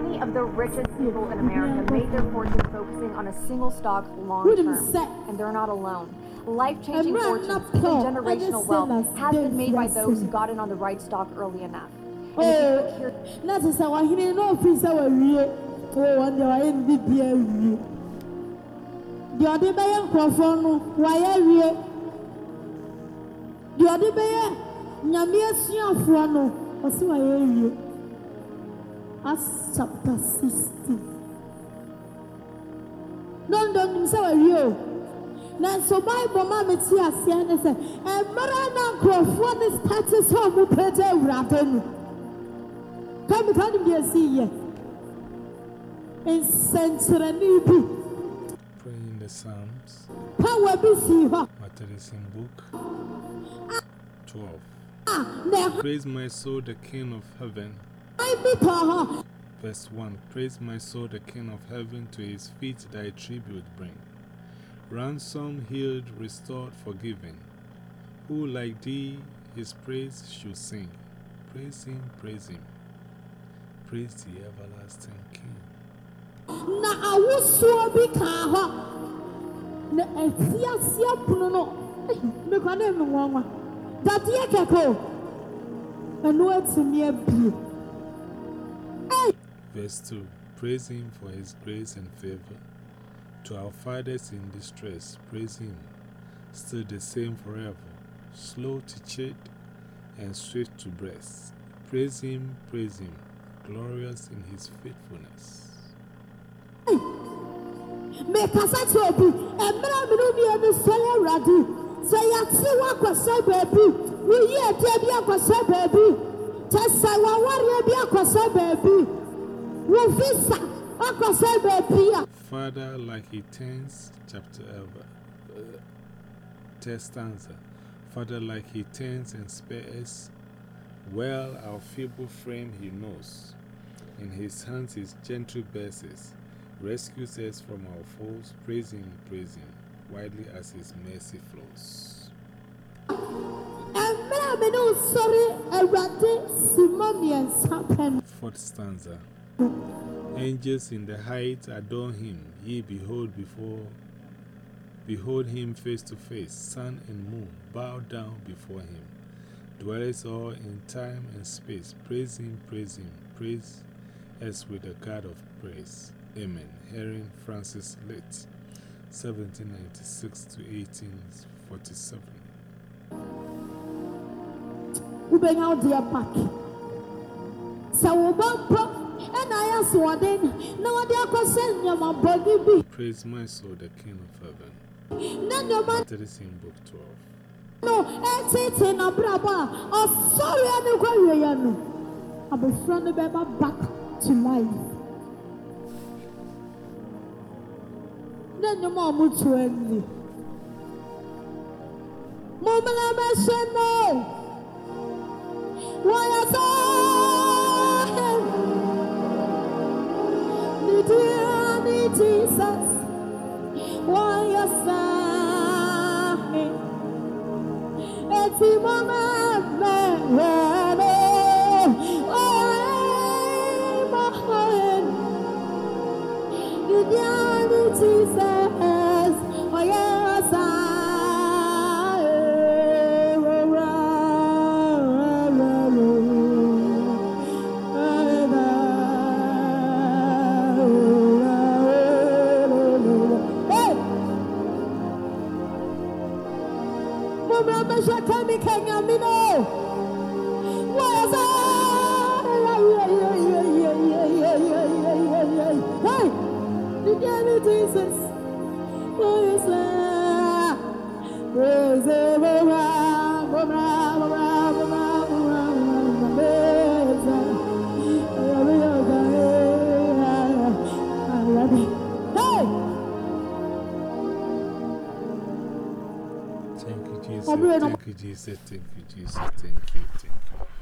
20 of the richest people in America made their fortune focusing on a single stock long term. And they're not alone. Life changing fortunes and generational wealth has been made by those who got in on the right stock early enough. And if you hear na te sɛ wahene na ɔfiri sɛ wawie o wɔn deɛ wayɛ ne bibia awie deɛ ɔde bɛyɛ nkurɔfoɔ no wayɛ deɛ ɔde bɛyɛ nyame asuafoɔ no ɔsi wayɛ Acts chapter sixteen dondo nim sɛ wawie o nanso bible ma me ti aseɛ ne sɛ mmerɛ na nkurɔfoɔ ne starte sɛ ɔmo pɛgya awurade no kamika nim deɛ ɛsi yɛ nsɛnkyerɛnne bi. Praying the Psalms, power bi sii hɔ Methodism Book 12. a na ɛhwan Praise my soul, the King of heaven. Bi tɔ hɔ Verse 1 Praise my soul, the King of heaven, to his feet thy tribute bring. Ransom, healed, restored, forgiven. Who like thee his praise should sing? Praise him, praise him. Praise the everlasting King. na awosoɔ bi kaa hɔ na pono no mekɔ ne me nwanwa dadeɛ kɛkɛ o ɛno atumi abie Verse 2 Praise him for his grace and favor. To our fathers in distress, praise him. Still the same forever, slow to chid and swift to bless. Praise him, praise him, glorious in his faithfulness. mekasa kyerɛ obi mmerɛ mene mmienu sɔre awurade sɛ yɛate woakɔsɛ baabi woyi adeɛ bi akɔsɛ baabi kyɛ sɛ wawareɛ bi akɔsɛ baabi wo visa akɔsɛ baabi a Father, like he turns, chapter uh, uh, third stanza. Father, like he turns and spares, well our feeble frame he knows. In his hands his gentle verses rescues us from our foes. praising praise widely as his mercy flows. mmerɛ mene wo sɔre awurade sima mmiɛnsa pɛ no Fourth stanza. Angels in the heights adore him, ye behold before behold him face to face, sun and moon bow down before him. Dwellers all in time and space, praise him, praise him, praise us with the God of praise. Amen. Henry Francis Lyte, 1796 to 1847. wobɛnya wo deɛ back sɛ wo ba ayɛ na wɔde bi Praise my soul, the King of heaven. na nneɛma Methodism Book 12. no ɛtete n'abrabɔ a ɔsɔre ne kɔ wieɛ no abɔfra no bɛba back to life. Na nneɛma a ɔmoto ani mommena bɛhyɛ no. Wɔyɛ sɛ jesus Eti mama mehano Oe mohen Idiani Jesus Oye osa Jesus. Waza. Waza, you, Jesus. Thank you, Jesus. Thank you, Jesus. Thank you, thank you.